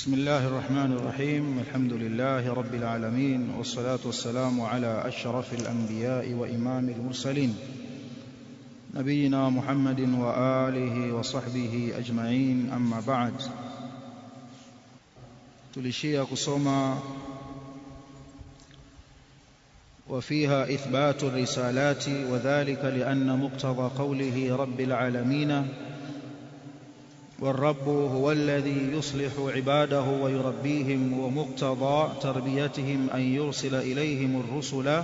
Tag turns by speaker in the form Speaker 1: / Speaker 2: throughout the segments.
Speaker 1: بسم الله الرحمن الرحيم الحمد لله رب العالمين والصلاة والسلام على أشرف الأنبياء وإمام المرسلين. نبينا محمد وآله وصحبه أجمعين أما بعد. تلشيا كسوما وفيها إثبات الرسالات وذلك لأن مقتضى قوله رب العالمين والرب هو الذي يصلح عباده ويربيهم ومقتضى تربيتهم أن يرسل إليهم الرسل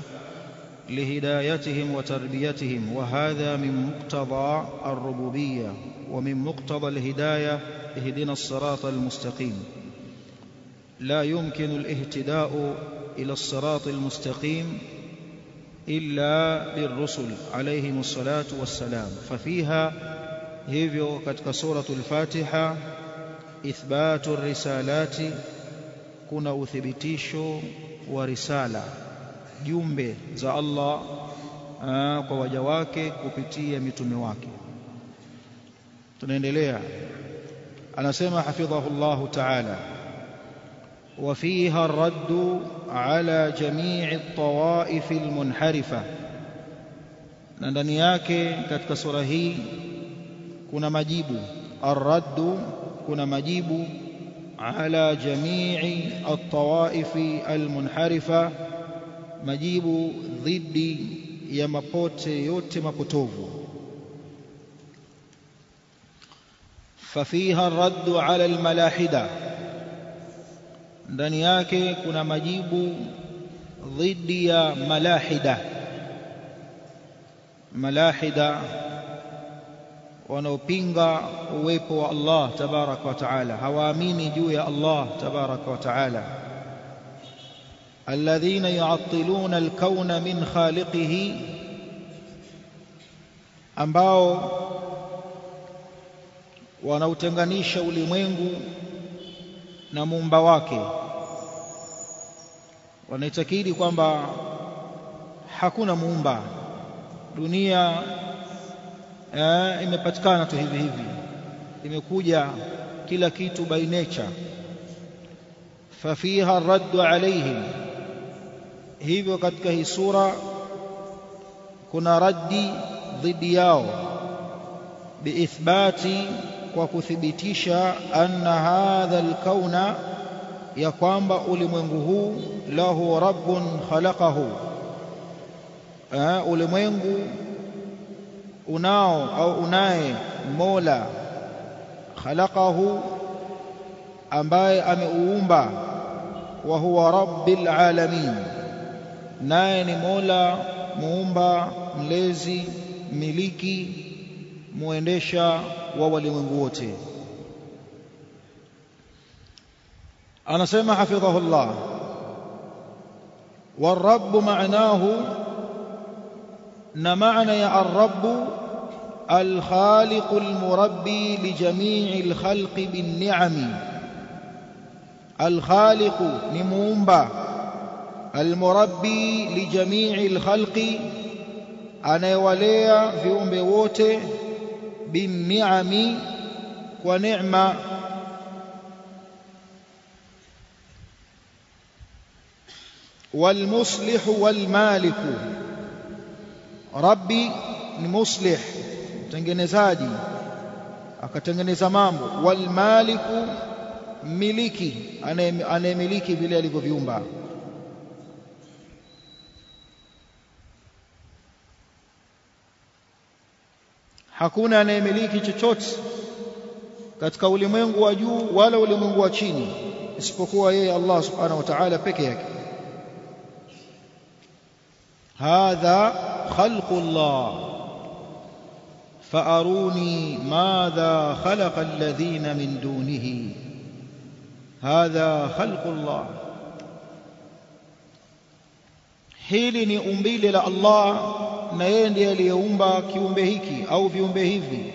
Speaker 1: لهدايتهم وتربيتهم وهذا من مقتضى الربوبية ومن مقتضى الهداية اهدنا الصراط المستقيم. لا يمكن الاهتداء إلى الصراط المستقيم إلا بالرسل عليهم الصلاة والسلام ففيها hivyo katika suratul Fatiha ithbatu risalati kuna uthibitisho wa risala jumbe za Allah aa, kwa waja wake kupitia mitume wake tunaendelea anasema hafidhahu Allah ta'ala وفيها الرد على جميع الطوائف المنحرفة na ndani yake katika sura hii kuna majibu arraddu kuna majibu ala jamii altawaifi almunharifa majibu dhidi ya mapote yote mapotovu fafiha raddu ala almalahida ndani yake kuna majibu dhidi ya malahida malahida wanaopinga uwepo wa Allah tabaraka wa taala. Hawaamini juu ya Allah tabaraka wa taala. Alladhina yu'attiluna alkauna min khaliqihi ambao wanautenganisha ulimwengu na muumba wake. Wanaitakidi kwamba hakuna muumba. Dunia imepatikana tu hivi hivi. Imekuja kila kitu by nature. Fafiha raddu alaihim hivyo katika hii sura kuna raddi dhidi yao. Biithbati kwa kuthibitisha anna hadha alkauna ya kwamba ulimwengu huu lahu rabbun khalaqahu. Ulimwengu unao au unaye mola khalaqahu ambaye ameuumba wa huwa rabbil alamin naye ni mola muumba mlezi miliki muendesha wa walimwengu wote anasema hafidhahu Allah والرب معناه نمعنى الرب الخالق المربي لجميع الخلق بالنعم. الخالق نمومبا المربي لجميع الخلق. anayewalea viumbe wote binniami بالنعم neema والمصلح والمالك. Rabbi ni muslih mtengenezaji. Akatengeneza mambo. Wal maliku miliki anayemiliki vile alivyoviumba. Hakuna anayemiliki chochote katika ulimwengu wa juu wala ulimwengu wa chini isipokuwa yeye Allah subhanahu wa ta'ala peke yake. Hadha خلق الله فأروني ماذا خلق الذين من دونه هذا خلق الله hili ni umbile la Allah na yeye ndiye aliyeumba kiumbe hiki au viumbe hivi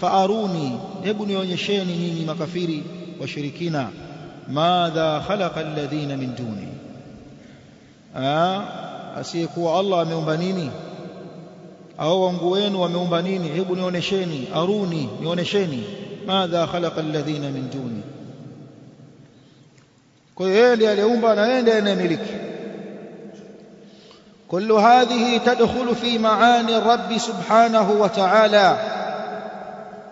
Speaker 1: faaruni hebu nionyesheni nyinyi makafiri washirikina madha khalaqa alladhina min duni asiyekuwa Allah ameumba nini au wangu wenu wameumba nini hebu nionesheni aruni nionesheni madha khalaqa alladhina min duni kwa hiyo yeye ndiye aliyeumba na yeye ndiye anayemiliki كل هذه تدخل في معاني الرب سبحانه وتعالى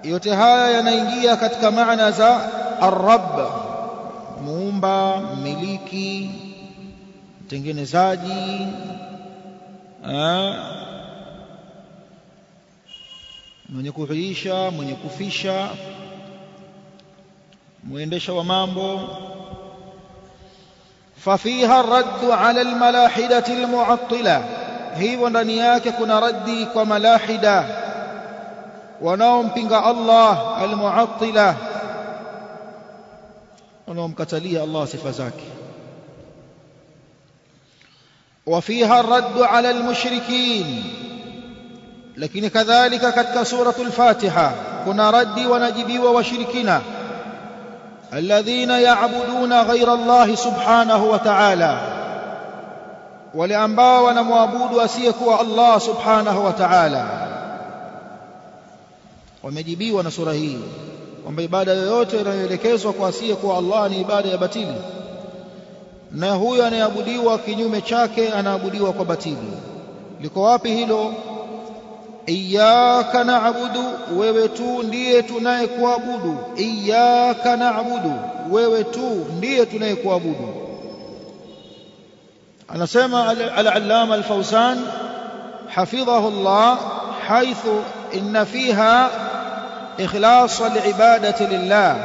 Speaker 1: yote haya yanaingia katika maana za ar-rabb muumba mmiliki mtengenezaji mwenye kuhuisha mwenye kufisha muendesha wa mambo ففيها الرد على الملاحدة المعطلة hivyo ndani yake kuna raddi kwa malahida wanaompinga Allah almuattila wanaomkatalia Allah sifa zake وفيها الرد على المشركين lakini kadhalika katika suratul fatiha kuna raddi wanajibiwa washirikina. Alladhina yaabuduna ghaira allahi subhanahu wa ta'ala. Wale ambao wanamwabudu asiyekuwa allah subhanahu wa ta'ala. Wamejibiwa na sura hii kwamba ibada yoyote inayoelekezwa kwa asiyekuwa allah ni ibada ya batili. Na huyo anayeabudiwa kinyume chake anaabudiwa kwa batili. Liko wapi hilo? Iyyaka na'budu wewe tu ndiye tunayekuabudu. Iyyaka na'budu wewe tu ndiye tunayekuabudu. Anasema al-allama al-fawzan Allah fiha ikhlas al-ibadati lillah.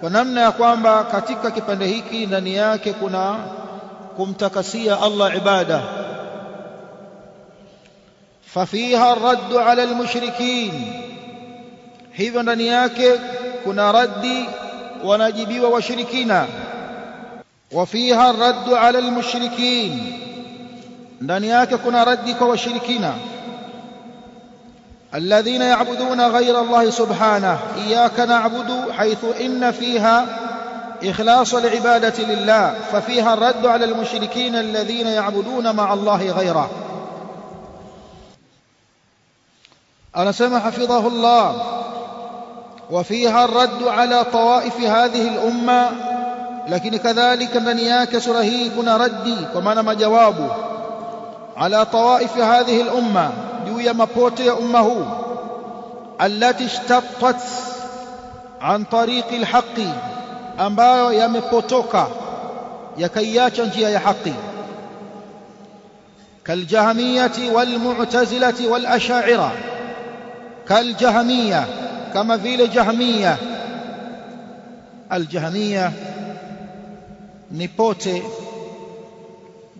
Speaker 1: Kwa namna ya kwamba katika kipande hiki ndani yake ففيها الرد على المشركين. Hivyo ndani yake kuna raddi wanajibiwa washirikina. وفيها الرد على المشركين ndani yake kuna raddi kwa washirikina. الذين يعبدون غير الله سبحانه إياك نعبد حيث إن فيها إخلاص العبادة لله ففيها الرد على المشركين الذين يعبدون مع الله غيره أنا سمع حفظه الله. وفيها الرد على طوائف هذه الأمة. لكن كذلك من يعكس رهيبنا ردي. وما نما جوابه. على طوائف هذه الأمة. جوية مبوت يا أمه. التي اشتطت عن طريق الحق. أنباء يا مبوتوكا يا كياتش يا حق كالجهمية والمعتزلة والأشاعرة. Kaljahmiya kama vile jahmiya aljahmiya ni pote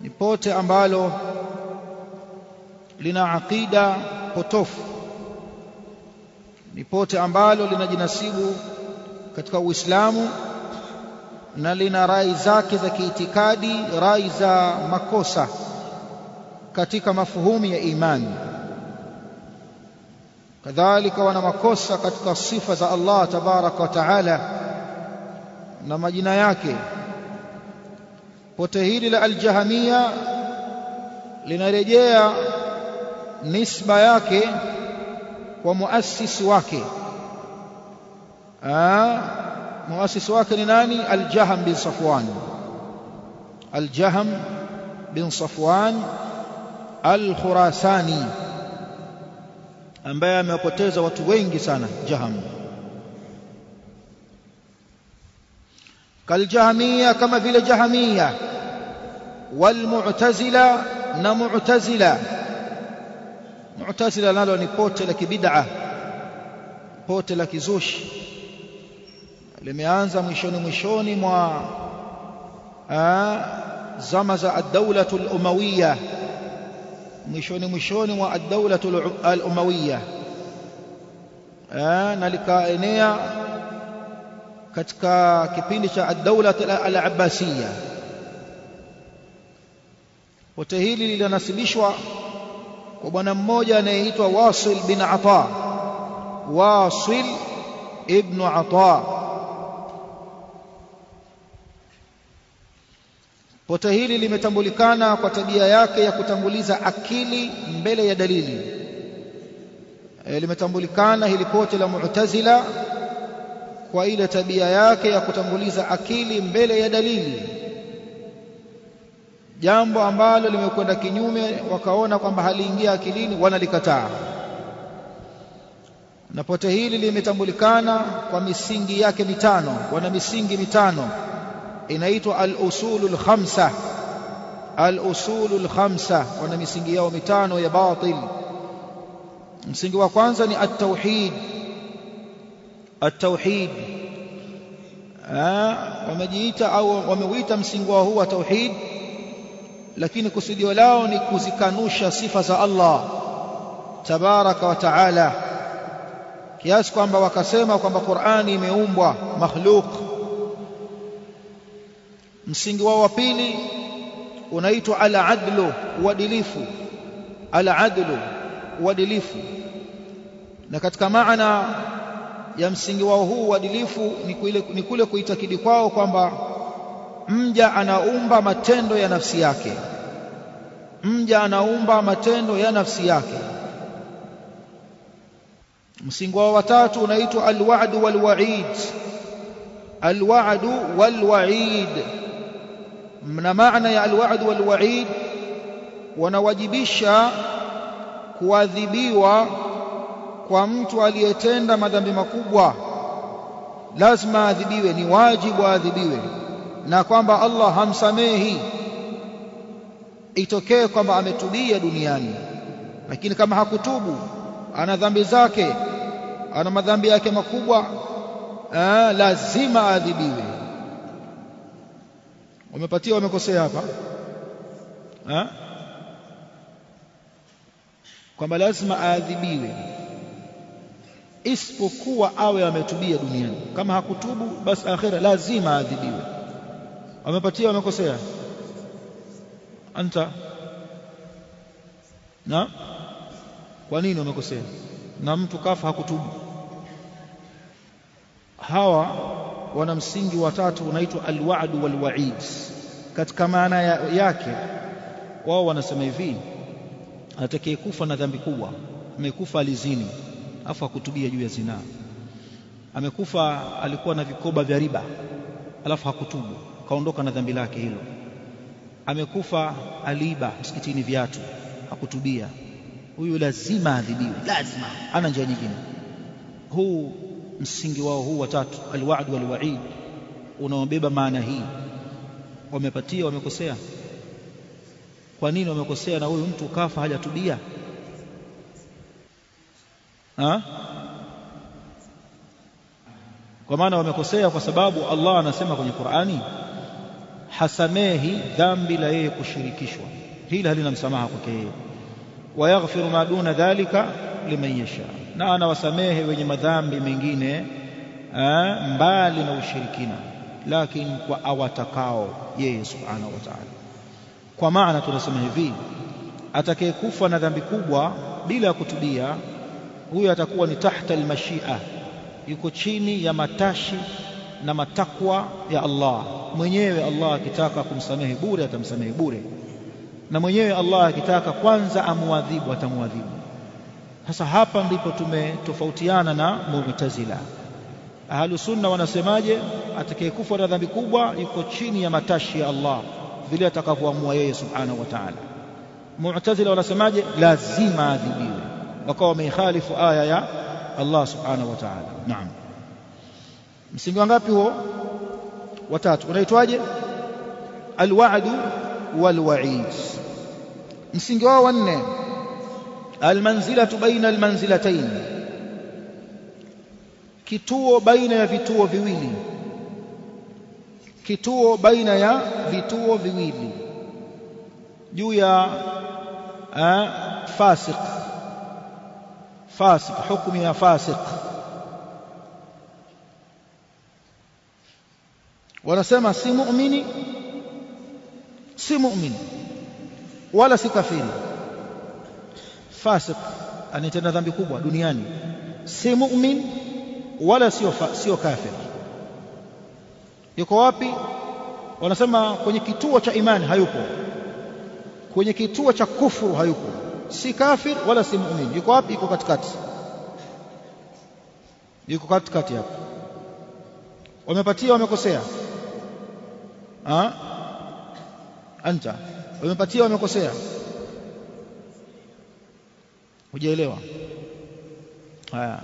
Speaker 1: ni pote ambalo lina aqida potofu. Ni pote ambalo linajinasibu katika Uislamu na lina rai zake za kiitikadi rai za makosa katika mafuhumi ya imani kadhalika wana makosa katika sifa za Allah tabaraka wa taala na majina yake. Pote hili la aljahamia linarejea nisba yake kwa muasisi wake. Muasisi wake ni nani? Aljaham bin safwan. Aljaham bin safwan al-khurasani ambaye amewapoteza watu wengi sana jaham. Kaljahamia kama vile jahamia walmu'tazila na mu'tazila. Mu'tazila nalo ni pote la kibid'a pote la kizushi. Limeanza mwishoni mwishoni mwa zama za ad-dawla al-umawiyya mwishoni mwishoni mwa ad-dawla al-umawiyya na likaenea katika kipindi cha ad-dawla al-abbasiyya pote hili linasibishwa kwa bwana mmoja anayeitwa Wasil bin Ata Wasil ibn Ata pote hili limetambulikana kwa tabia yake ya kutanguliza akili mbele ya dalili. E, limetambulikana hili pote la Mu'tazila kwa ile tabia yake ya kutanguliza akili mbele ya dalili. Jambo ambalo limekwenda kinyume wakaona kwamba haliingia akilini wanalikataa. Na pote hili limetambulikana kwa misingi yake mitano wana misingi mitano inaitwa al-usulul khamsa al-usulul khamsa wana misingi yao mitano ya batil msingi wa kwanza ni at-tauhid at-tauhid wamejiita au wameuita msingi wao huu wa tauhid lakini kusudio lao ni kuzikanusha sifa za Allah tabaraka wa taala kiasi kwamba wakasema kwamba Qur'ani imeumbwa makhluk msingi wao wa pili unaitwa al-adlu uadilifu. Al-adlu uadilifu. Na katika maana ya msingi wao huu uadilifu ni kule, ni kule kuitakidi kwao kwamba mja anaumba matendo ya nafsi yake. Mja anaumba matendo ya nafsi yake. Msingi wao watatu unaitwa alwa'du walwa'id. Alwa'du walwa'id na maana ya alwa'du walwa'id wanawajibisha kuadhibiwa kwa mtu aliyetenda madhambi makubwa. Lazima adhibiwe ni wajibu adhibiwe na kwamba Allah hamsamehi. Itokee kwamba ametubia duniani lakini kama hakutubu ana dhambi zake ana madhambi yake makubwa aa, lazima adhibiwe wamepatia wamekosea hapa. Ha? kwamba lazima aadhibiwe isipokuwa awe ametubia duniani. Kama hakutubu basi akhira lazima aadhibiwe. Wamepatia wamekosea? Anta. Na? Kwa nini wamekosea? Na mtu kafa hakutubu. Hawa wana msingi wa tatu unaitwa alwa'du walwa'id. Katika maana ya, yake wao wanasema hivi atakayekufa na dhambi kubwa amekufa alizini afu hakutubia juu ya zinaa. Amekufa alikuwa na vikoba vya riba alafu hakutubu kaondoka na dhambi lake hilo. Amekufa aliiba msikitini viatu hakutubia. Huyu lazima adhibiwe lazima. Ana njia nyingine. Huu msingi wao huu watatu alwa'd walwa'id. Unaobeba maana hii wamepatia wamekosea? Kwa nini wamekosea na huyu mtu kafa hajatubia? Ha? kwa maana wamekosea kwa sababu Allah anasema kwenye Qur'ani hasamehi dhambi la yeye kushirikishwa. Hili halina msamaha kwake yeye. Wayaghfiru ma duna dhalika liman yasha na anawasamehe wenye madhambi mengine mbali na ushirikina lakini kwa awatakao yeye subhanahu wa ta'ala. Kwa maana tunasema hivi atakayekufa na dhambi kubwa bila ya kutubia huyo atakuwa ni tahta almashia yuko chini ya matashi na matakwa ya Allah. Mwenyewe Allah akitaka kumsamehe bure atamsamehe bure. Na mwenyewe Allah akitaka kwanza amuadhibu atamuadhibu sasa hapa ndipo tumetofautiana na Mu'tazila. Ahlu sunna wanasemaje? Atakayekufa na dhambi kubwa yuko chini ya matashi ya Allah vile atakavyoamua yeye subhanahu wa ta'ala. Mu'tazila wanasemaje? Lazima adhibiwe. Wakawa wameikhalifu aya ya Allah subhanahu wa ta'ala. Naam. Msingi wangapi huo? Watatu unaitwaje? Alwa'du walwa'id. Msingi wao wanne almanzilatu baina almanzilatain kituo baina ya vituo viwili. Kituo baina ya vituo viwili. Juu ya fasik fasik hukumu ya fasik wanasema si muumini si muumini wala si kafiri fasik anatenda dhambi kubwa duniani. Si mu'min wala sio sio kafir. Yuko wapi? Wanasema kwenye kituo cha imani hayupo. Kwenye kituo cha kufuru hayupo. Si kafir wala si mu'min. Yuko wapi? Yuko katikati. Yuko katikati hapo. Wamepatia wamekosea. Ah anta. Wamepatia wamekosea hujaelewa? Haya.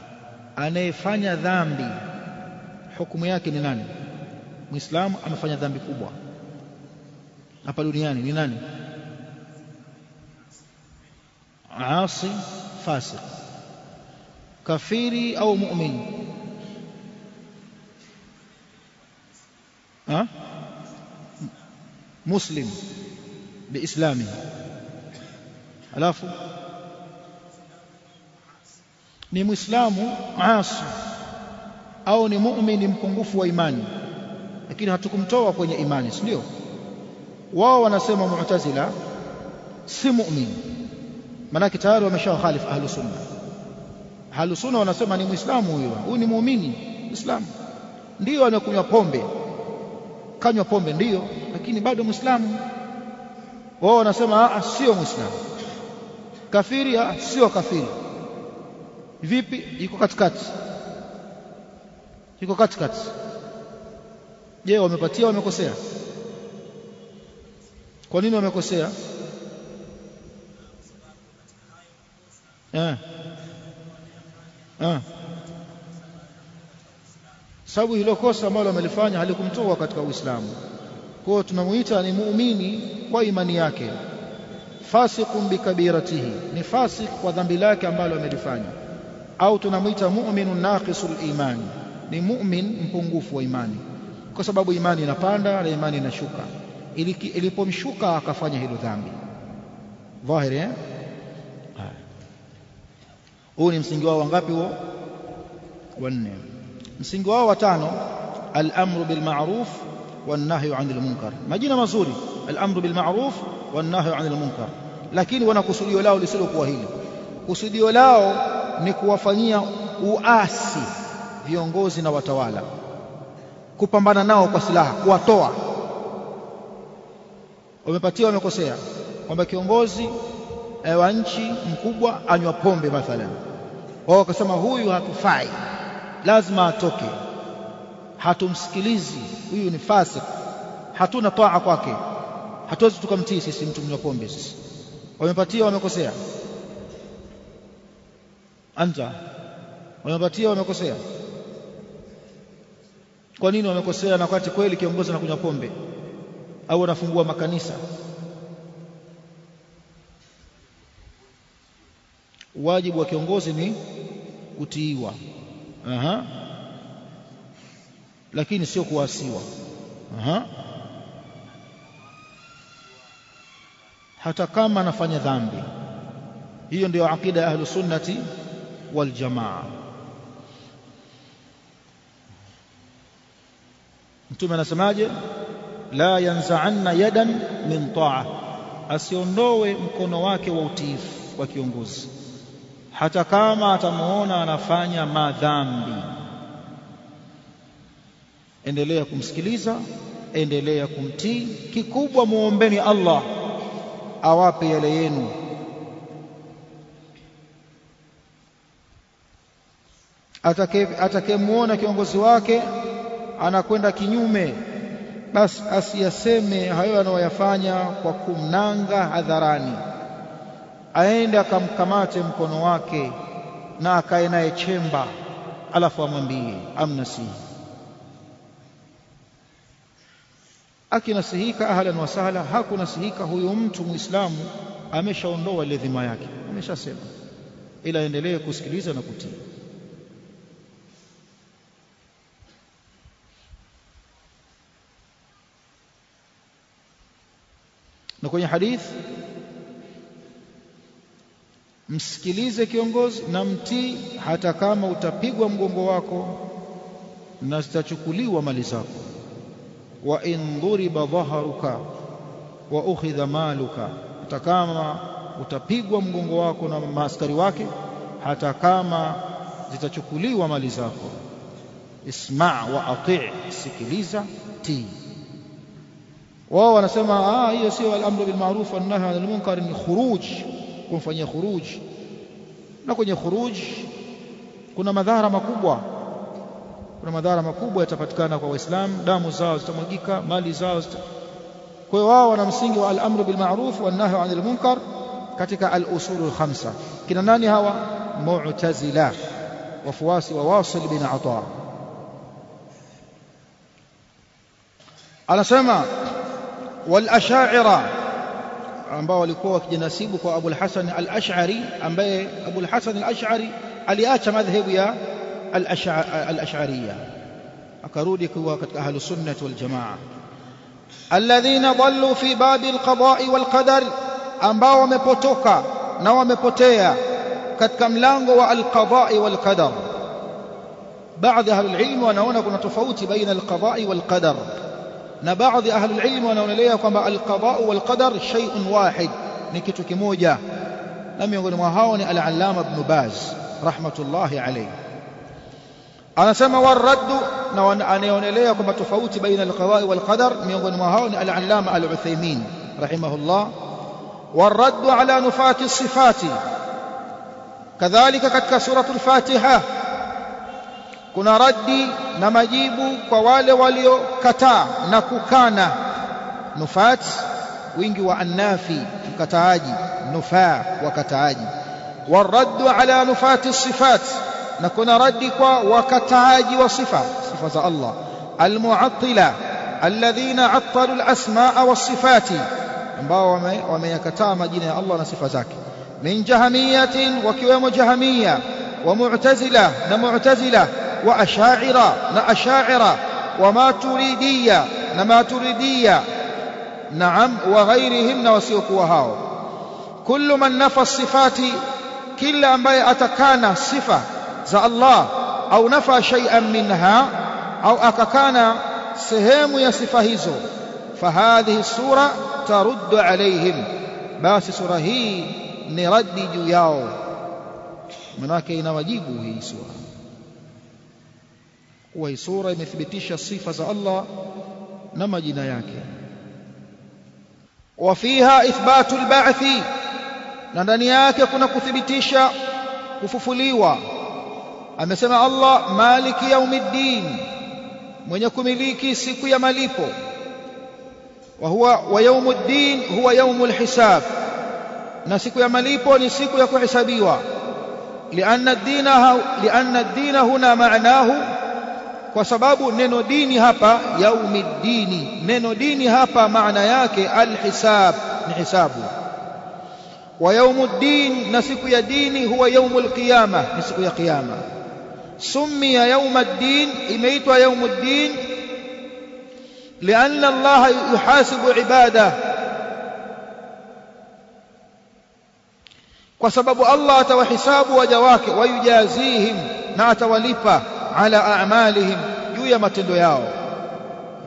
Speaker 1: Anayefanya dhambi hukumu yake ni nani? Muislamu amefanya dhambi kubwa. Hapa duniani ni nani? Asi fasik. Kafiri au muumini? ha? Muslim. Biislami. Alafu ni muislamu asi au ni muumini mpungufu wa imani? Lakini hatukumtoa kwenye imani si ndio? Wao wanasema mu'tazila si muumini manake tayari wameshawakhalifu ahlu sunna. Ahlu sunna wanasema ni muislamu huyo huyu ni muumini muislamu. Ndio anakunywa pombe. Kanywa pombe ndio lakini bado muislamu. Wao wanasema sio muislamu. Kafiri sio kafiri vipi? Iko katikati. Iko katikati. Je wamepatia wamekosea? Kwa nini wamekosea? Eh. Eh. Sababu hilo kosa ambalo amelifanya halikumtoa katika Uislamu. Kwa hiyo tunamuita ni muumini kwa imani yake. Fasiqun bikabiratihi ni fasik kwa dhambi lake ambalo amelifanya au tunamwita mu'minu naqisul iman. Ni mu'min mpungufu wa imani. Kwa sababu imani inapanda na imani inashuka. Ilipomshuka akafanya hilo dhambi. Dhahiri eh? Huu ni msingi wao wangapi huo? Wanne msingi wao watano al-amru bil ma'ruf wan nahyu 'anil munkar. Majina mazuri al-amru bil ma'ruf wan nahyu 'anil munkar. Lakini wana kusudio lao lisilokuwa hili. Kusudio lao ni kuwafanyia uasi viongozi na watawala. Kupambana nao kwa silaha kuwatoa. Wamepatia wamekosea. Kwamba kiongozi e, wa nchi mkubwa anywa pombe mathalan. Wao wakasema huyu hatufai. Lazima atoke. Hatumsikilizi. Huyu ni fasik. Hatuna taa kwake. Hatuwezi tukamtii sisi mtu mnywa pombe sisi. Wamepatia wamekosea anta wamepatia wamekosea. Kwa nini wamekosea? Na wakati kweli kiongozi anakunywa pombe au anafungua makanisa? Wajibu wa kiongozi ni kutiiwa. Aha. Lakini sio kuasiwa aha. Hata kama anafanya dhambi. Hiyo ndio akida ya ahlus jamaa. Mtume anasemaje? La yanza'anna yadan min ta'a. Asiondoe mkono wake wa utiifu wa kiongozi. Hata kama atamuona anafanya madhambi. Endelea kumsikiliza endelea kumtii. Kikubwa muombeni Allah awape yale yenu atakayemuona kiongozi wake anakwenda kinyume. Basi asiyaseme hayo anayoyafanya kwa kumnanga hadharani. Aende akamkamate mkono wake na akae naye chemba alafu amwambie amnasihi akinasihika ahlan wa sahla hakunasihika huyo mtu muislamu ameshaondoa ile dhima yake. Ameshasema ila endelee kusikiliza na kutii kwenye hadith. Msikilize kiongozi na mtii hata kama utapigwa mgongo wako na zitachukuliwa mali zako. Wa in dhuriba dhaharuka wa ukhidha maluka. Hata kama utapigwa mgongo wako na maaskari wake hata kama zitachukuliwa mali zako. Isma wa ati sikiliza tii wao wanasema ah hiyo sio al-amru bil ma'ruf wa nahy 'anil munkar ni khuruj kumfanyia khuruj. Na kwenye khuruj kuna madhara makubwa. Kuna madhara makubwa yatapatikana kwa waislamu damu zao zitamwagika mali zao zita... kwa hiyo wao wana msingi wa al-amru bil ma'ruf wa nahy 'anil munkar katika al-usul al-khamsa. Kina nani hawa? Mu'tazila wafuasi wa wasil bin ata. Anasema wal ash'ira ambao walikuwa wakijinasibu kwa Abu al-Hasan al-Ash'ari ambaye Abu al-Hasan al-Ash'ari aliacha madhhabu ya al-Ash'ariyya akarudi kuwa katika ahlus sunnah wal jamaa alladhina dallu fi babi al-qada'i wal qadar ambao wamepotoka na wamepotea katika mlango wa al-qada'i wal qadar baadhi ya ahlul ilm wanaona kuna tofauti baina al-qada'i wal qadar na baadhi ahlul ilm wanaonelea kwamba al-qada'u wal qadar shay'un wahid ni kitu kimoja na miongoni mwa hao ni al-allama ibn baz rahmatullahi alayhi anasema waraddu na anaonelea kwamba tofauti baina al-qada'i wal qadar miongoni mwa hao ni al-allama al-uthaymin rahimahullah waraddu ala nufati as-sifati kadhalika katika suratul fatiha kuna raddi na majibu kwa wale waliokataa na kukana. Nufat wingi wa annafi mkataaji nufaa wakataaji. Waraddu ala nufati sifat na kuna raddi kwa wakataaji wa sifa sifa za Allah. Almu'attila alladhina attalu alasmaa wasifati ambao wameyakataa majina ya Allah na sifa zake. Min jahamiyatin wakiwemo jahamia wa mu'tazila na mu'tazila وأشاعرة نأشاعرة وما تريدية نما تريدية. نعم وغيرهن وسيق وهاو كل من نفى الصفات كلا أن أتكان صفة زى الله. أو نفى شيئا منها أو أككان سهام يصفهز فهذه السورة ترد عليهم. باس سورة هي نرد جياو منك إن وجيبه هي سورة kuwa sura imethibitisha sifa za Allah na majina yake. Wafiha ithbatu alba'thi na ndani yake kuna kuthibitisha kufufuliwa. Amesema Allah maliki yaumiddin mwenye kumiliki siku ya malipo. Wa huwa wa yaumuddin huwa yaumul hisab na siku ya malipo ni siku ya kuhesabiwa. Lianna ad-dina lianna ad-dina huna ma'nahu kwa sababu neno dini hapa yaumiddini, neno dini hapa maana yake alhisab, ni hisabu. Wa yaumuddin, na siku ya dini huwa yaumul qiyama, ni siku ya qiyama. Summiya yaumaddin, imeitwa yaumuddin lianna Allah yuhasibu ibada, kwa sababu Allah atawahisabu waja wake, wayujazihim, na atawalipa ala a'malihim juu ya matendo yao.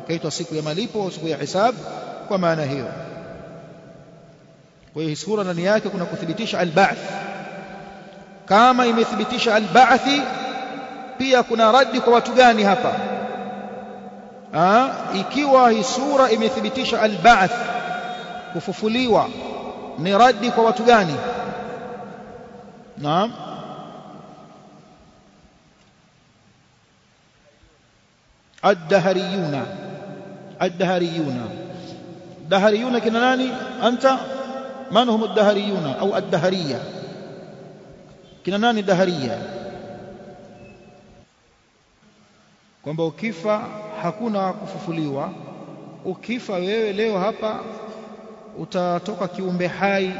Speaker 1: Ikaitwa siku ya malipo siku ya hisab kwa maana hiyo. Kwa hiyo sura ndani yake kuna kuthibitisha al-ba'th. Kama imethibitisha al-ba'th pia kuna radi kwa watu gani hapa? Aa, ikiwa hii sura imethibitisha al-ba'th kufufuliwa ni radi kwa watu gani? Naam ad-dahariyuna. Ad-dahariyuna. Dahariyuna kina nani? Anta? Man hum ad-dahariyuna? Au ad-dahariya? Kina nani dahariya? Kwamba ukifa hakuna kufufuliwa. Ukifa wewe leo hapa utatoka kiumbe hai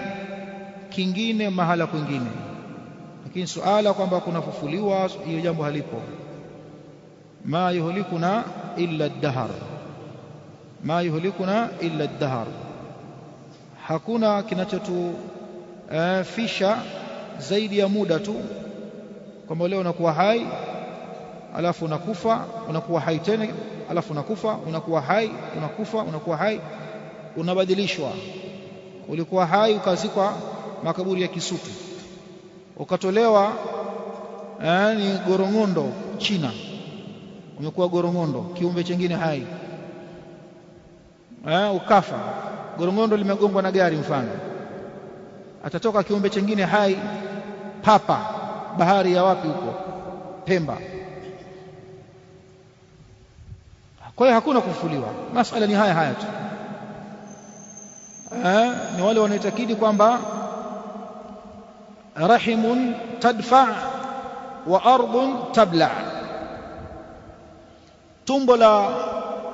Speaker 1: kingine mahala kwingine. Lakini suala kwamba kunafufuliwa hiyo jambo halipo. ما يهلكنا إلا الدهر ما يهلكنا إلا الدهر hakuna kinachotufisha uh, zaidi ya muda tu kwamba leo unakuwa hai alafu unakufa unakuwa hai tena alafu unakufa unakuwa hai unakufa unakuwa hai unabadilishwa ulikuwa hai ukazikwa makaburi ya Kisutu ukatolewa uh, ni Gorongondo China umekuwa gorongondo kiumbe chengine hai. Eh, ukafa. Gorongondo limegongwa na gari mfano. Atatoka kiumbe chengine hai papa bahari ya wapi huko? Pemba. Kwa hiyo hakuna kufufuliwa. Masala ni haya haya tu. Ni wale wanaoitakidi kwamba rahimun tadfa wa ardun tabla tumbo la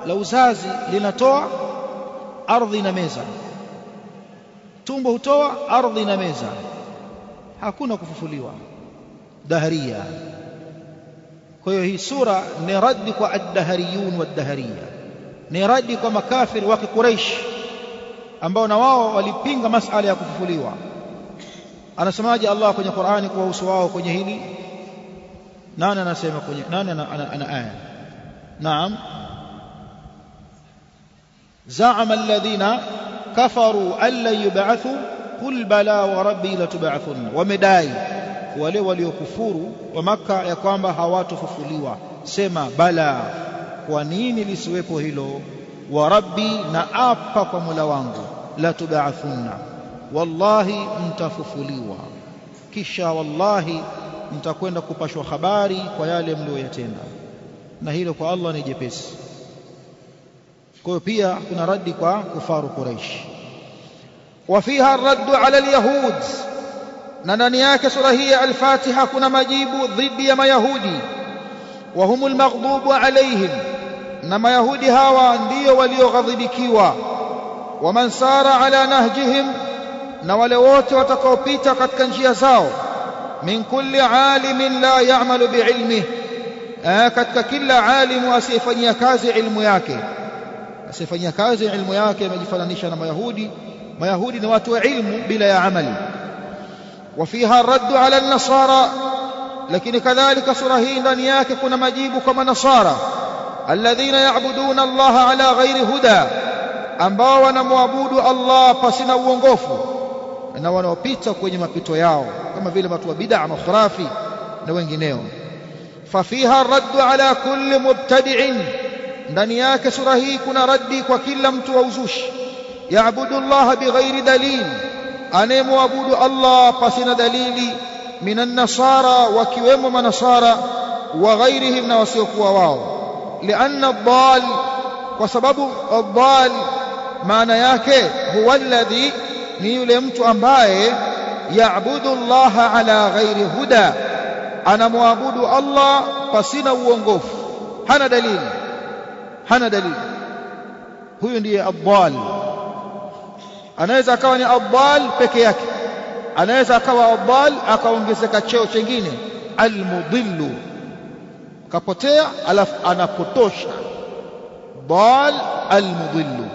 Speaker 1: la uzazi linatoa ardhi na meza. Tumbo hutoa ardhi na meza. Hakuna kufufuliwa. Dahariya kwa hiyo hii sura ni radi kwa ad-dahariyun wad-dahariya. Ni radi kwa makafiri wa Quraysh ambao na wao walipinga masala ya kufufuliwa. Anasemaje Allah kwenye Qur'ani kuwahusu wao kwenye hili? Nani anasema kwenye nani ana, ana, ana aya naam زعم الذين كفروا أن لن يبعثوا قل بلى وربي لتبعثن ومدai wale waliokufuru wa maka ya kwamba hawatofufuliwa sema bala kwa nini lisiwepo hilo wa rabbi na apa kwa Mola wangu la tubaathunna wallahi mtafufuliwa kisha wallahi mtakwenda kupashwa habari kwa yale mlioyatenda na hilo kwa Allah ni jepesi. Kwa hiyo pia kuna radi kwa kufaru Quraish. Wafiha raddu ala alyahud. Na ndani yake sura hii al-Fatiha kuna majibu dhidi ya mayahudi. Wa humul maghdubu alaihim na mayahudi hawa ndio walioghadhibikiwa. Wa man sara ala nahjihim. Na wale wote watakaopita katika njia zao. Min kulli alimin la ya'malu bi'ilmihi. katika kila alimu asiyefanyia kazi ilmu yake asiyefanyia kazi ilmu yake amejifananisha na mayahudi mayahudi ni watu wa ilmu bila ya amali وفيها الرد على النصارى لكن كذلك سورة هي ndani yake kuna majibu kama nasara alladhina ya'buduna Allah ala ghairi huda ambao wanamwabudu Allah pasina uongofu na wanaopita kwenye mapito yao kama vile watu wa bid'a makhurafi na wengineo ففيها الرد على كل مبتدع. دنياك سرهيك نردك وكل لم توزوش يعبد الله بغير دليل. أنيم وابود الله قسن دليلي. من النصارى وكيوم منصارى وغيرهم نوسيق وواو. لأن الضال وسبب الضال معنى ياك هو الذي نيلمت أمبائه يعبد الله على غير هدى. Anamwabudu Allah pasina uongofu. Hana dalili. Hana dalili. Huyu ndiye abdal. Anaweza akawa ni abdal peke yake. Anaweza akawa abdal akaongezeka cheo chengine. Almudhillu kapotea alafu anapotosha. Dal almudhillu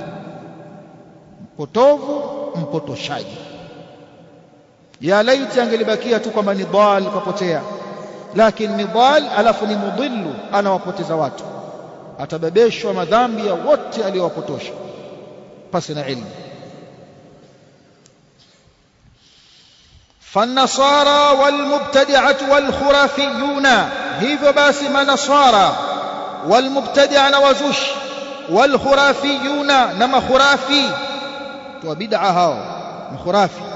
Speaker 1: mpotovu mpotoshaji. Ya laiti angelibakia tu kwamba ni dal kapotea لكن نضال ألف مضل أنا وقوتي زوات أتبابيش ومذامبي ووتي ألي وقتوش فسنا علم فالنصارى والمبتدعة والخرافيون هيفو باسي ما نصارى والمبتدعة نوازوش والخرافيون نما خرافي تو بدعة خرافي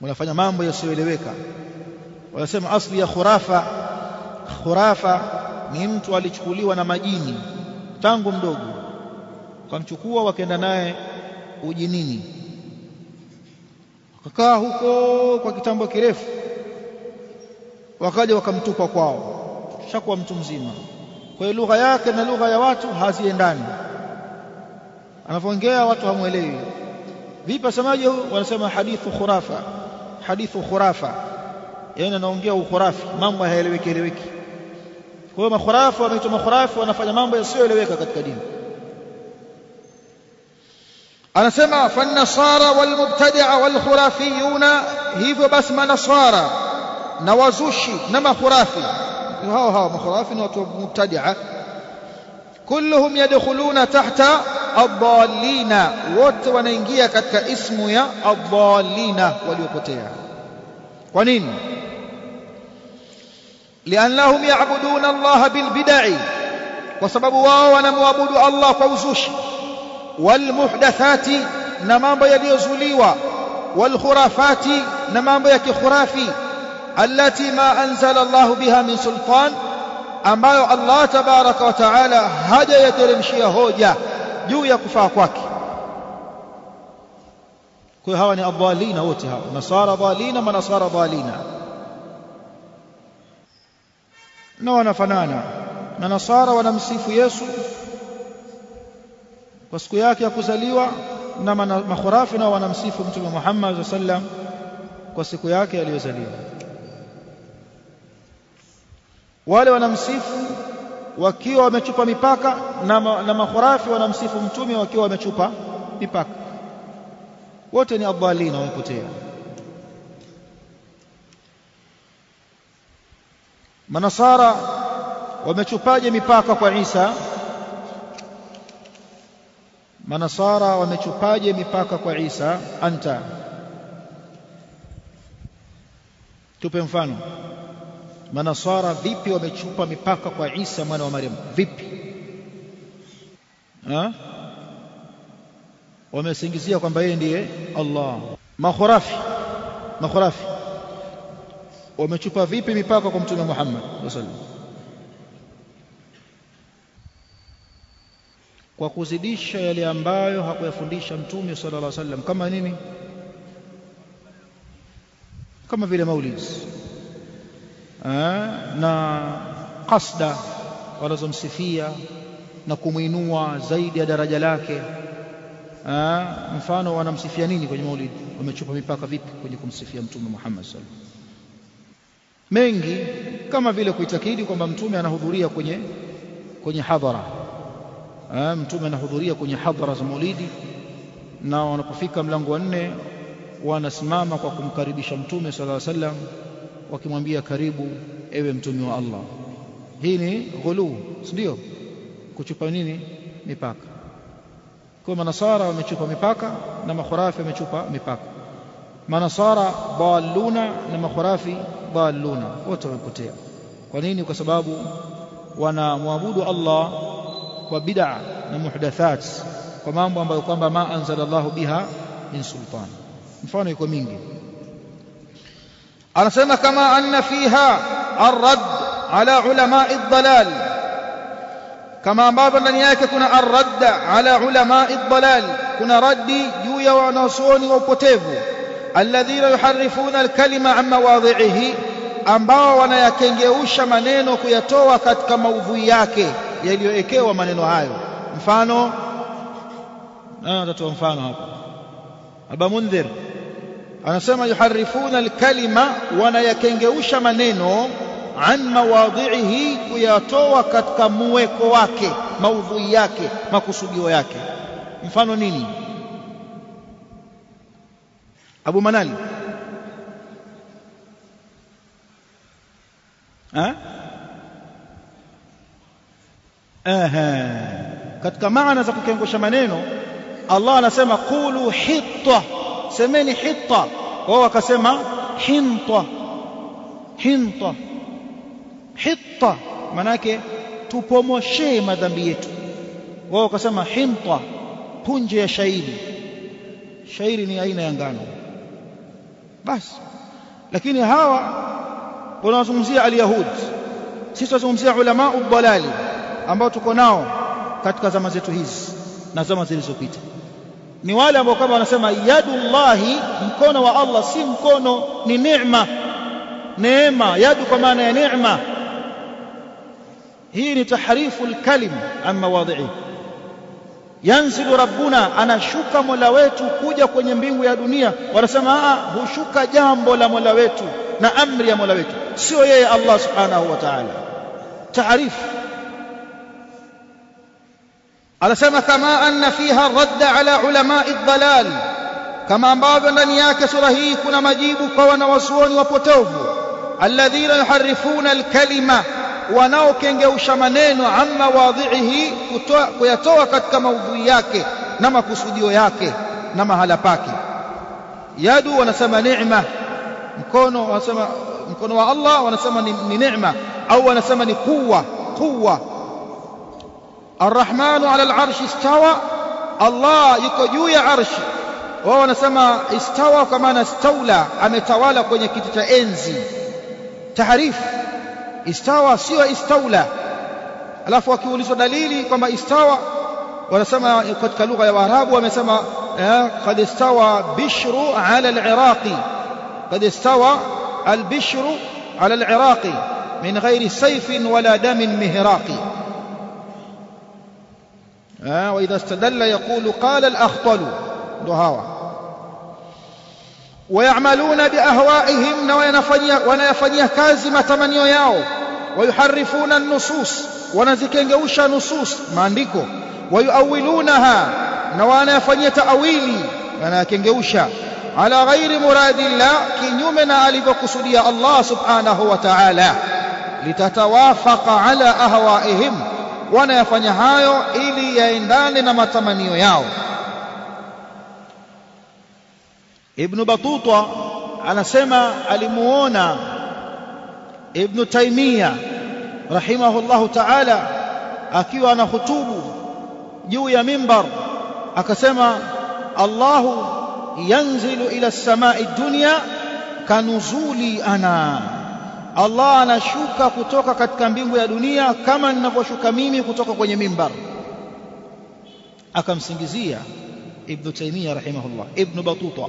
Speaker 1: wanafanya mambo yasiyoeleweka. Wanasema asli ya khurafa khurafa ni mtu alichukuliwa na majini tangu mdogo. Wakamchukua wakaenda naye ujinini. Wakakaa huko kwa kitambo kirefu. Wakaja wakamtupa kwao. Shakuwa mtu mzima. Kwa hiyo lugha yake na lugha ya watu haziendani. Anapoongea watu hamwelewi. Vipi asemaje? Wanasema hadithu khurafa حديث خرافة. يعني نونجيه خرافة مامو هيلوكي هيلوكي كوما خرافة وميتو مخرافة ونفعل مامو يسوع هيلوكي قد قديم. أنا سمع فالنصارى والمبتدع والخرافيون هيفو بس ما نصارى. نوازوشي نما خرافي. هاو هاو مخرافي نواتو مبتدع كلهم يدخلون تحت adallina wote wanaingia katika ismu ya adallina waliopotea kwa nini liannahum ya'buduna Allah bilbid'i kwa sababu wao wanamwabudu Allah kwa uzushi walmuhdathati na mambo yaliyozuliwa walkhurafati na mambo ya kikhurafi allati ma anzala Allah biha min sultan ambayo Allah tabaraka wa taala hajayateremshia hoja juu ya kufaa kwake. Kwa hawa ni adhalina wote hawa. Nasara dhalina manasara dhalina na wanafanana. Na nasara wanamsifu Yesu kwa siku yake ya kuzaliwa na makhurafi nao wanamsifu mtume Muhammad sallam kwa siku yake aliyozaliwa. Wale wanamsifu wakiwa wamechupa mipaka na, na makhurafi wanamsifu mtume wakiwa wamechupa mipaka. Wote ni adhalina wamepotea. Manasara wamechupaje mipaka kwa Isa? Manasara wamechupaje mipaka kwa Isa? Anta. Tupe mfano manasara vipi wamechupa mipaka kwa Isa mwana wa Maryam vipi? Ha? wamesingizia kwamba yeye ndiye Allah. Makhurafi makhurafi. Wamechupa vipi mipaka kwa mtume Muhammad sallallahu kwa kuzidisha yale ambayo hakuyafundisha mtume sallallahu alaihi wasallam. Kama nini? Kama vile maulid na kasda wanazomsifia na kumwinua zaidi ya daraja lake. Mfano wanamsifia nini kwenye maulid? Wamechupa mipaka vipi kwenye kumsifia mtume Muhammad sallallahu alaihi mengi kama vile kuitakidi kwamba mtume anahudhuria kwenye kwenye hadhara. Mtume anahudhuria kwenye hadhara za maulidi na wanapofika mlango wa nne wanasimama kwa kumkaribisha mtume sallallahu alaihi wasallam wakimwambia karibu ewe mtume wa Allah. Hii ni ghulu ndio? Kuchupa nini? Mipaka. Kwa manasara wamechupa mipaka na makhurafi wamechupa mipaka. Manasara daluna na makhurafi daluna wote wamepotea. Kwa nini? Kwa sababu wanamwabudu Allah kwa bid'a na muhdathat kwa mambo ambayo kwamba ma anzala Allahu biha min sultan. Mfano iko mingi anasema kama anna fiha arrad ala ulama ad-dalal kama ambavyo ndani yake kuna arradd ala ulama ad-dalal kuna raddi juu ya wanazuoni wa upotevu alladhina yuharifuna al-kalima an mawadhi'ihi ambao wanayakengeusha maneno kuyatoa katika maudhui yake yaliyowekewa maneno hayo mfano natatoa mfano hapa Aba Mundhir anasema yuharifuna alkalima wanayakengeusha maneno an mawadhihi kuyatoa katika muweko wake maudhui yake makusudio yake mfano nini Abu Manali ha? Aha. katika maana za kukengusha maneno Allah anasema qulu hitta semeni hitta. Wao wakasema hinta. Hinta. Hitta. Manake tupomoshee madhambi yetu. Wao wakasema hinta. Punje ya shairi. Shairi ni aina ya ngano. Basi lakini hawa wanazungumzia alyahud. Sisi tunazungumzia ulama udhalali ambao tuko nao katika zama zetu hizi na zama zilizopita ni wale ambao kwamba wanasema yadullahi mkono wa Allah si mkono ni neema. Neema yadu kwa maana ya neema. Hii ni tahrifu alkalim an mawadhi'i. Yanzilu rabbuna anashuka mola wetu kuja kwenye mbingu ya dunia. Wanasema a hushuka jambo la mola wetu na amri ya mola wetu. Sio yeye Allah subhanahu wa ta'ala. Taarifu أرسم كما أن فيها الرد على علماء الضلال. كما بعض لن يعكس رهيك مجيب قوان وصوان وفتوف الذين يحرفون الكلمة وناو كنجو شمنين عما واضعه ويتوكت كما وضعيك نما كسوديوياك نما هلاباك يدو ونسمى نعمة. mkono wanasema mkono wa Allah wanasema ni, ni neema au wanasema ni kuwa kuwa الرحمن على العرش استوى. الله يكجو يا عرش. وهو نسمى استوى كما نستولى. أمتوالى كون يكتت أنزي. تعريف استوى سوى استولى. ألاف وكيو لسو دليلي كما استوى. ونسمى قد كلغة يا وارابو ونسمى آه، قد استوى بشر على العراق. قد استوى البشر على العراق. من غير سيف ولا دم مهراقي وإذا استدل يقول قال الأخطل دهاوة. ويعملون بأهوائهم ويفني كازم تمنيو ياو ويحرفون النصوص ونزكنجوش نصوص؟ ما عندكو ويؤولونها نوانا يفني تأويلي. أنا ونزكنجوش على غير مراد الله كن يمنى الله سبحانه وتعالى. لتتوافق على أهوائهم. Wanayafanya hayo ili yaendane na matamanio yao. Ibn Batuta anasema alimuona Ibn Taymiyyah rahimahullahu ta'ala akiwa anahutubu juu ya mimbar akasema Allahu yanzilu ila samai dunya kanuzuli ana Allah anashuka kutoka katika mbingu ya dunia kama ninavyoshuka mimi kutoka kwenye mimbar. Akamsingizia Ibn Taymiyyah rahimahullah Ibn Batuta.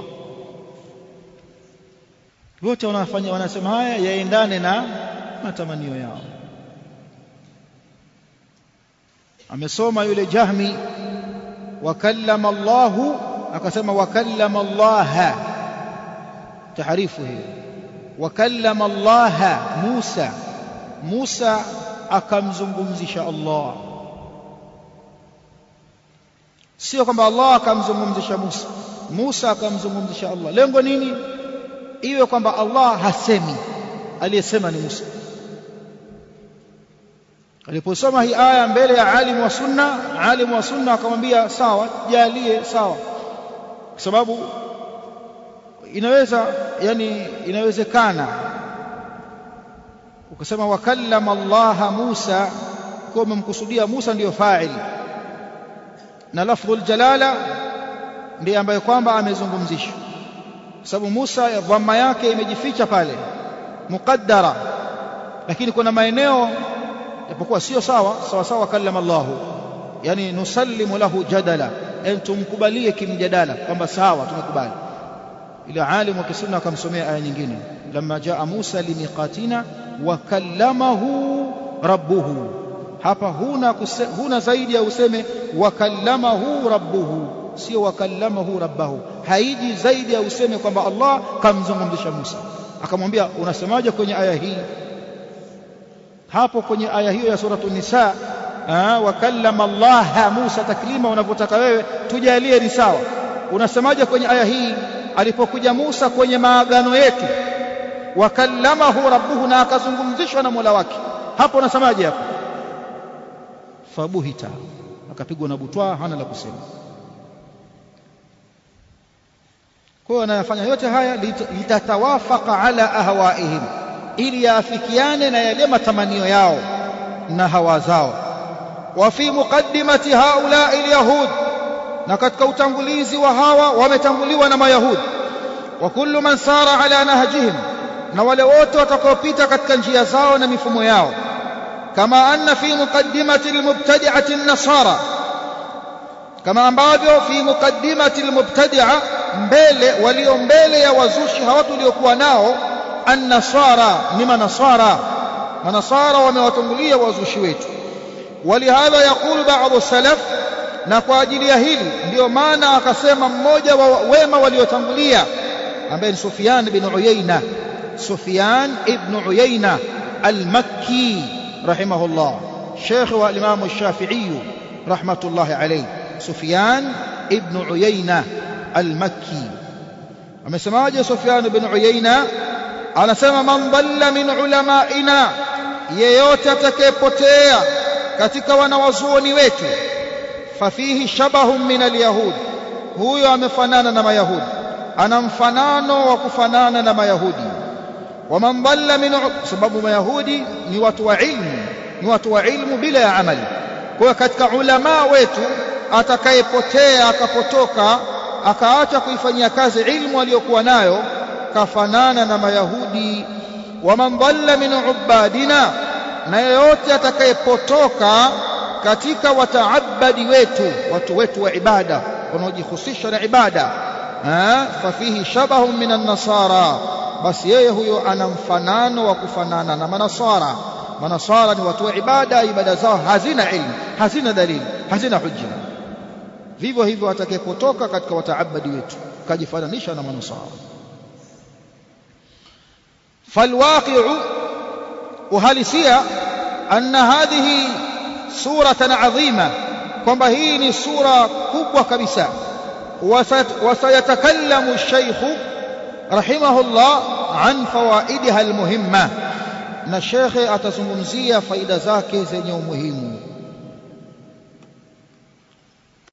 Speaker 1: Wote wanafanya wanasema haya yaendane na matamanio yao. Amesoma yule Jahmi wakallama Allahu akasema wakallama Allaha, taharifu hiyo wakallama Allah Musa. Musa akamzungumzisha Allah. Sio kwamba Allah akamzungumzisha Musa. Musa akamzungumzisha Allah. Lengo nini? Iwe kwamba Allah hasemi. Aliyesema ni Musa. Aliposoma hii aya mbele ya alimu wa sunna alimu wa sunna akamwambia sawa jalie sawa. Kwa sababu inaweza yani inawezekana. Ukasema wakallama Allah Musa kwa umemkusudia Musa ndiyo fa'il. Na lafdhul jalala ndiye ambaye kwamba amezungumzishwa kwa sababu Musa dhamma yake imejificha pale muqaddara. Lakini kuna maeneo yapokuwa sio sawa sawa sawa kallama Allah yani nusallimu lahu jadala. Yani tumkubalie kimjadala kwamba sawa tumekubali ile alimu wa kisunna akamsomea aya nyingine. Lamma jaa Musa limiqatina wa kallamahu rabbuhu. Hapa huna kuse, huna zaidi ya useme wa kallamahu rabbuhu. Sio wa kallamahu rabbahu. Haiji zaidi ya useme kwamba Allah kamzungumzisha Musa. Akamwambia unasemaje kwenye aya hii? Hapo kwenye aya hiyo ya suratu nisa wa kallama Allah Musa taklima unavyotaka wewe tujalie ni sawa. Unasemaje kwenye aya hii alipokuja Musa kwenye maagano yetu wakallamahu rabbuhu na akazungumzishwa na Mola wake. Hapo unasemaje hapo? Fabuhita akapigwa na butwa hana la kusema. Kwa hiyo anayafanya yote haya litatawafaka ala ahwaihim ili yaafikiane na yale matamanio yao na hawa zao. Wa fi muqaddimati haula alyahud na katika utangulizi wa hawa wametanguliwa na mayahudi wa kullu man sara ala nahjihim na wale wote watakaopita katika njia zao na mifumo yao kama anna fi muqaddimati almubtadi'ati an-nasara kama ambavyo fi muqaddimati almubtadi'a mbele walio mbele ya wazushi hawa tuliokuwa nao an-nasara ni manasara manasara wamewatangulia wazushi wetu ولهذا يقول بعض السلف na kwa ajili ya hili ndiyo maana akasema mmoja wa wema waliotangulia ambaye ni Sufyan bin Uyaina, Sufyan ibn Uyaina al-Makki rahimahullah. Sheikh wa Imam Shafi'i rahmatullahi alayhi. Sufyan ibn Uyaina al-Makki. Amesemaje Sufyan ibn Uyaina anasema man dhalla min ulamaina yeyote atakayepotea katika wanawazuoni wetu fafihi shabahun min alyahud. Huyo amefanana na mayahudi. Ana mfanano wa kufanana na mayahudi. Waman dhalla min sababu mayahudi ni watu wa ilmu ni watu wa ilmu bila ya amali. Kwa hiyo katika ulamaa wetu atakayepotea akapotoka akaacha kuifanyia kazi ilmu aliyokuwa nayo kafanana na mayahudi. Waman dhalla min ubadina na yeyote atakayepotoka katika wataabadi wetu watu wetu wa ibada wanaojihusisha na ibada. Fafihi shabahun min an-nasara. Basi yeye huyo ana mfanano wa kufanana na manasara. Manasara ni watu wa ibada ibada zao hazina ilmu hazina dalili hazina hujja. Vivyo hivyo atakayepotoka katika wataabadi wetu kajifananisha na manasara. Falwaqi'u uhalisia anna hadhihi suratan adhima kwamba hii ni sura kubwa kabisa وسيتكلم الشيخ رحمه الله عن فوائدها المهمة na shekhe atazungumzia faida zake zenye umuhimu